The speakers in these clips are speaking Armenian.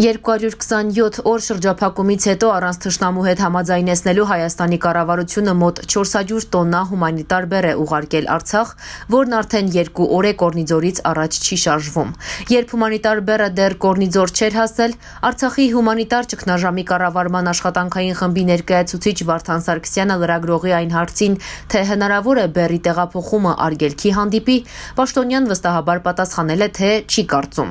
227 օր շրջափակումից հետո առանց թշնամու հետ համաձայնեցնելու Հայաստանի կառավարությունը մոտ 400 տոննա հումանիտար բեռ է ուղարկել Արցախ, որն արդեն 2 օր է Կորնիձորից առաջ չի շարժվում։ Երբ հումանիտար բեռը դեռ Կորնիձոր չէր հասել, Արցախի հումանիտար ճգնաժամի կառավարման աշխատանքային խմբի ներկայացուցիչ Վարդան Սարգսյանը լրագրողի այն հարցին, թե հնարավոր է բեռի տեղափոխումը արգելքի հանդիպի, Պաշտոնյան վստահաբար պատասխանել է, թե չի կարծում։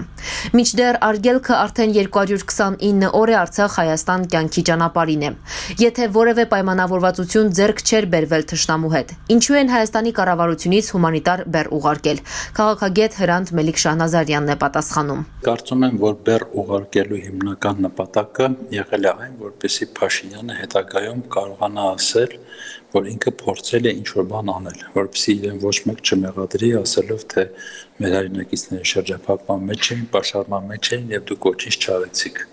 Մինչդեռ արգելքը արդեն 229 օր է Արցախ Հայաստան կյանքի ճանապարհին է։ Եթե որևէ պայմանավորվածություն ձեռք չէր բերվել թշնամու հետ, ինչու են Հայաստանի կառավարությունից հումանիտար բեռ ուղարկել։ Քաղաքագետ Հրանտ Մելիք Շահնազարյանն է պատասխանում։ Կարծում եմ, որ բեռ ուղարկելու հիմնական նպատակը եղել է այն, որպեսզի Փաշինյանը հետագայում կարողանա ասել, որ ինքը փորձել է ինչ-որ բան անել, որպեսզի իրեն ոչ մեկ չմեղադրի ասելով, թե մեր հայրենակիցները շրջափակման մեջ էին, պաշարման մեջ էին եւ դուք ոչինչ չարեցիք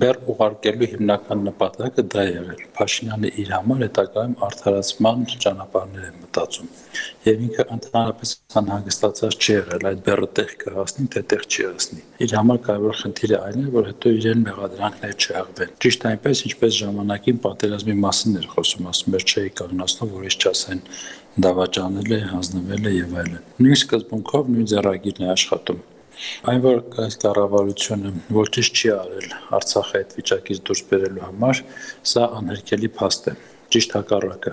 բեռ ուղարկելու հիմնական նպատակը դա եղել։ Փաշինյանը իր համար հետագայում արդարացման ճանապարհներ է մտածում։ Եվ ինքը ընդհանրապես անհանգստացած չի եղել այդ բեռը տեղ կհասնի, թե տեղ չի հասնի։ Իր համար կարևոր խնդիրը այն է, որ հետո իրեն մեղադրանքներ չհղվեն։ Ճիշտ այնպես, ինչպես ժամանակին պատերազմի մասին էր խոսում, ասում էր չէի կանգնացնում, որ ես չասեն դավաճանել է, հանձնվել է եւ այլն։ Նույն սկզբունքով նույն ձեռագիրն է աշխատում Այն որ այս կառավարությունը ոչինչ չի արել Արցախի այդ վիճակից դուրս բերելու համար, սա անհերքելի փաստ է։ Ճիշտ հակառակը։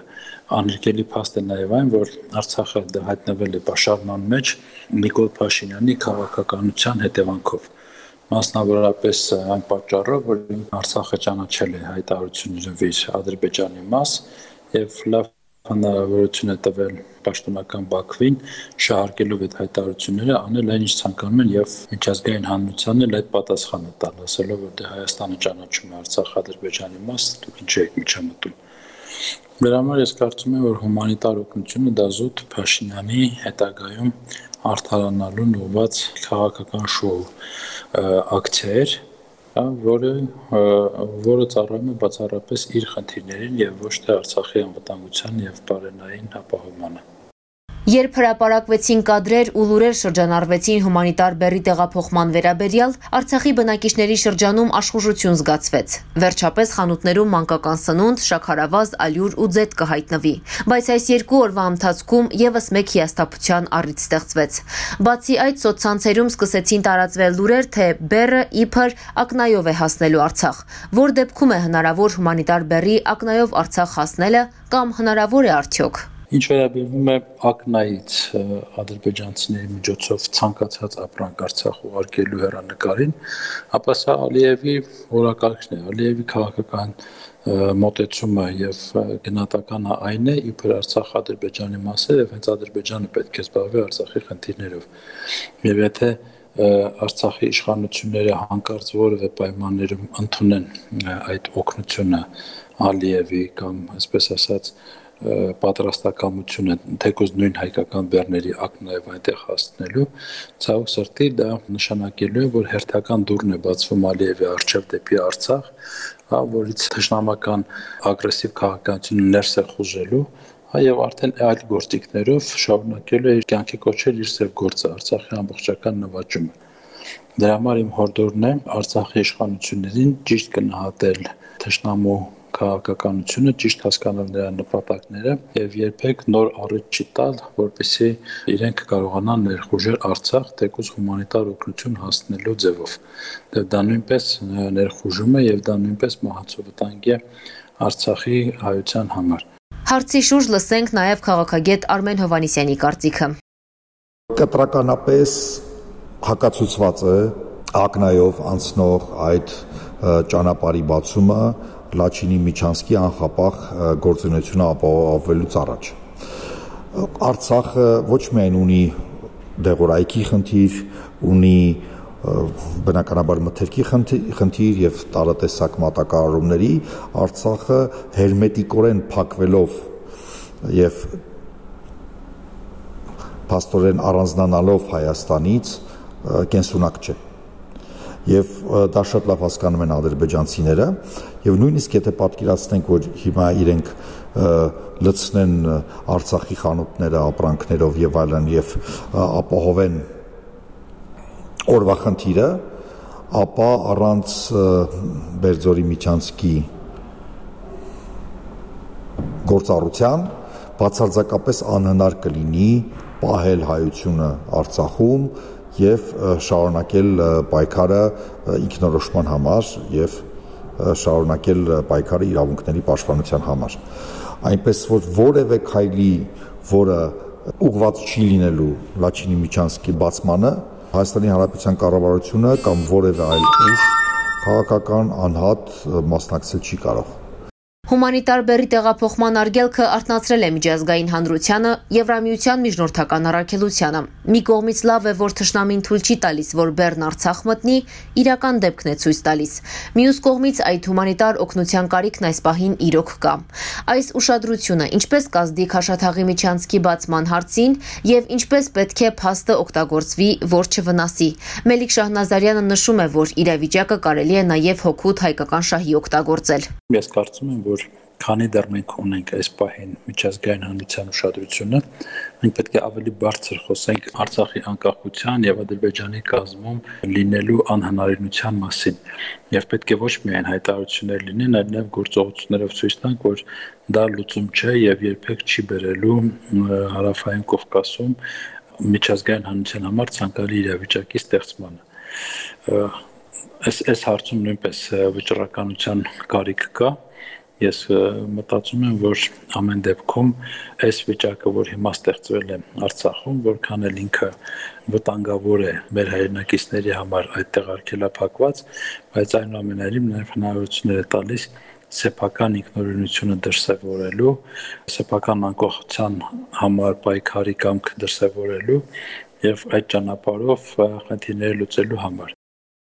Անհերքելի փաստ է նաև այն, որ Արցախը հայտնվել է պաշարման մեջ Նիկոլ Փաշինյանի քաղաքականության հետևանքով մասնավորապես այն պատճառով, որ Արցախը ճանաչել է հայտարարություններով իր Ադրբեջանի մաս եւ լավ հնարավորություն է տվել պաշտոնական Բաքվին շահարկելով այդ հայտարարությունները անել այն ինչ ցանկանում են եւ միջազգային հանրությանն էլ այդ պատասխանը տալ, ասելով որ դե Հայաստանը ճանաչում է Արցախ-Ադրբեջանի մաս, դուք ինչ եք միջամտում։ Դրա համար ես կարծում եմ, որ հումանիտար օգնությունը դա զուտ Փաշինյանի հետագայում արդարանալուն ուղված քաղաքական շոու ակցիա էր, որը որը ծառայում է բացառապես իր խնդիրներին եւ ոչ թե Արցախի անվտանգության եւ բարենային ապահովմանը։ Երբ հրապարակվեցին կադրեր ու լուրեր շրջանառվեցին հումանիտար բեռի տեղափոխման վերաբերյալ, Արցախի բնակիչների շրջանում աշխուժություն զգացվեց։ Վերջապես խանութներում մանկական սնունդ, շաքարավազ, ալյուր ու ձետ կհայտնվի։ Բայց այս երկու օրվա ընթացքում եւս մեկ հիաստապության առիթ ստեղծվեց։ Բացի այդ, սոցցանցերում սկսեցին տարածվել լուրեր, թե բեռը իբր ակնայով է հասնելու Արցախ։ Որ դեպքում է հնարավոր հումանիտար բեռի ակնայով Արցախ հասնելը կամ հնարավոր է արդյոք։ Ինչ վերաբերվում է ակնայից ադրբեջանցիների միջոցով ցանկացած ապրանք Արցախ ուղարկելու հերանեկարին, ապա սա Ալիևի օրակարգն է, Ալիևի քաղաքական մոտեցումը եւ գնահատականը այն է, իբր Արցախ Ադրբեջանի մաս է եւ հենց Ադրբեջանը պետք է զբաղվի Արցախի խնդիրներով։ Եվ եթե Արցախի իշխանությունները հանկարծ որևէ պայմաններում ընդունեն այդ օգնությունը Ալիևի կամ այսպես ասած պատրաստակամությունը թեկոզ նույն հայկական բեռների ակնայով այնտեղ հասնելու ցավոք սրտի դա նշանակելու է որ հերթական դուրն է բացվում Ալիևի արչև դեպի Արցախ, հա, որից թշնամական ագրեսիվ քաղաքականությունը ներս է խուժելու հա եւ արդեն այլ գործիքներով շարունակելու է իր կյանքի կոչել իր ծեր գործը Արցախի ամբողջական նվաճումը։ Դրա համար իմ հորդորն է Արցախի իշխանություններին ճիշտ գնահատել թշնամու քաղաքականությունը, ճիշտ հասկանալ նրա նպատակները եւ երբեք նոր առիթ չի տալ, որպեսզի իրենք կարողանան ներխուժել Արցախ թեկուզ հումանիտար օգնություն հասնելու ձևով։ Դե դա նույնպես ներխուժում է եւ դա նույնպես մահացու վտանգ է Արցախի հայության համար։ Հարցի շուրջ լսենք նաև քաղաքագետ Արմեն Հովանիսյանի կարծիքը։ Կտրականապես հակացուցված է ակնայով անցնող այդ ճանապարհի բացումը Լաչինի Միչանսկի անխապախ գործունեությունը ապահովելուց առաջ։ Արցախը ոչ միայն ունի դեղորայքի խնդիր, ունի բնականաբար մթերքի խնդիր եւ տարատեսակ մատակարարումների Արցախը հերմետիկորեն փակվելով եւ փաստորեն առանձնանալով Հայաստանից կենսունակ չէ եւ դա շատ լավ հասկանում են ադրբեջանցիները եւ նույնիսկ եթե պատկերացնենք որ հիմա իրենք լցնեն Արցախի խանութները ապրանքներով եւ այլն եւ ապահովեն օրվա խնդիրը ապա առանց Բերձորի միջանցքի գործառության բացարձակապես անհնար կլինի պահել հայությունը Արցախում եւ շարունակել պայքարը ինքնորոշման համար եւ շարունակել պայքարը իրավունքների պաշտպանության համար այնպես որ որևէ քայլի, որը ուղված չի լինելու Լաչինի Միչանսկի բացմանը, Հայաստանի Հանրապետության կառավարությունը կամ որևէ այլ ուժ քաղաքական անհատ մասնակցել չի կարող։ Հումանիտար բերի տեղափոխման արգելքը արտնացրել է միջազգային հանրությանը Եվրամիության միջնորդական առաքելությանը։ Մի կողմից լավ է, որ թշնամին թույլ չի տալիս, որ Բեռն Արցախ մտնի, իրական դեպքն է ցույց տալիս։ Մյուս կողմից այդ հումանիտար օգնության կարիքն այս պահին իրոք կա։ Այս ուշադրությունը ինչպես կազդի Խաշաթաղի Միչանցկի բացման հարցին եւ ինչպես պետք է փաստը օգտագործվի, որ չվնասի։ Մելիք Շահնազարյանը նշում է, որ իրավիճակը կարելի է նաեւ հոգուտ հայկական շահի օգտագործել։ Ես կարծում եմ, որ քանի դեռ մենք ունենք այս պահին միջազգային հանրության ուշադրությունը, մենք պետք է ավելի բարձր խոսենք Արցախի անկախության եւ Ադրբեջանի կազմում լինելու անհնարինության մասին։ Եվ պետք է ոչ միայն հայտարարություններ լինեն, այլ նաեւ գործողություններով ցույց տանք, որ դա լուծում չէ եւ երբեք չի բերելու հարավային Կովկասում միջազգային հանրության համար ցանկալի իրավիճակի ստեղծմանը այս այս հարցում նույնպես վճռականության կարիք կա Ես մտածում եմ, որ ամեն դեպքում այս վիճակը, որ հիմա ստեղծվել է Արցախում, որքան էլ ինքը վտանգավոր է մեր հայրենակիցների համար այդտեղ արկելափակված, բայց այնուամենայնիվ նաև հնարավորություններ է տալիս սեփական ինքնորոշությունը դրսևորելու, սեփական անկախության համար պայքարի կամք դրսևորելու եւ այդ ճանապարհով խնդիրները լուծելու համար։